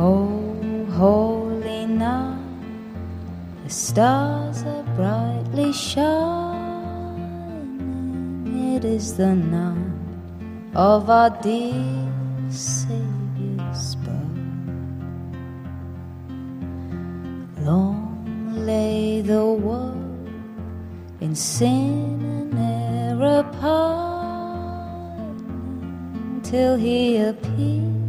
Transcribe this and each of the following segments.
Oh, holy night, the stars are brightly shining. It is the night of our dear Saviour's birth. Long lay the world in sin and error pining till He appeared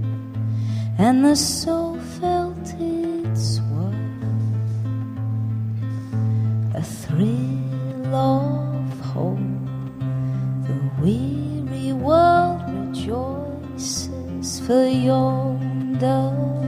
and the soul felt its worth. A thrill of hope, the weary world rejoices for yonder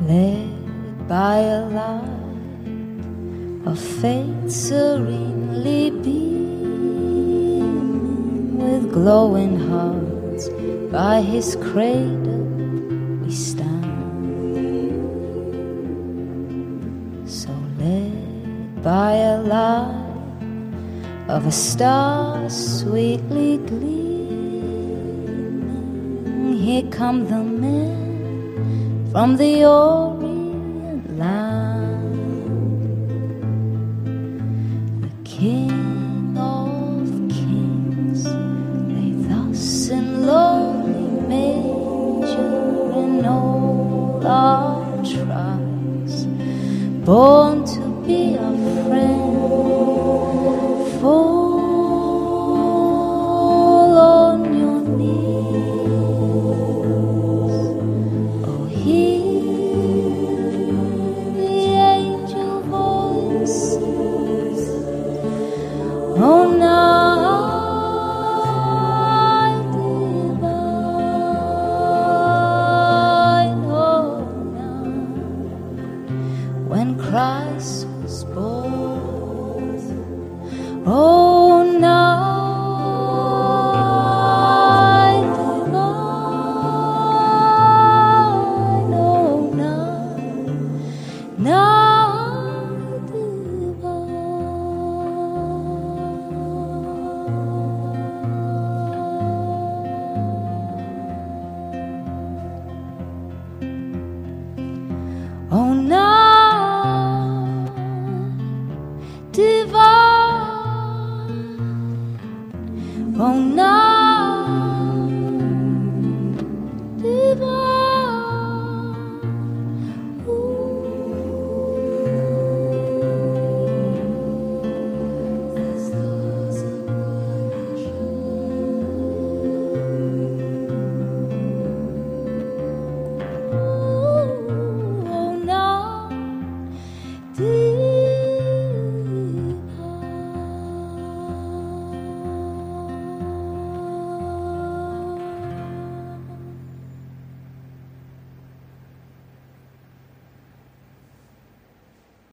led by a light of faith serenely beaming with glowing hearts by his cradle we stand. So led by a light of a star sweetly gleaming here come the men from the Orient land. The King of Kings lay thus in lowly manger in all our tribes, born to be our friend. when Christ was born. Oh, now. No!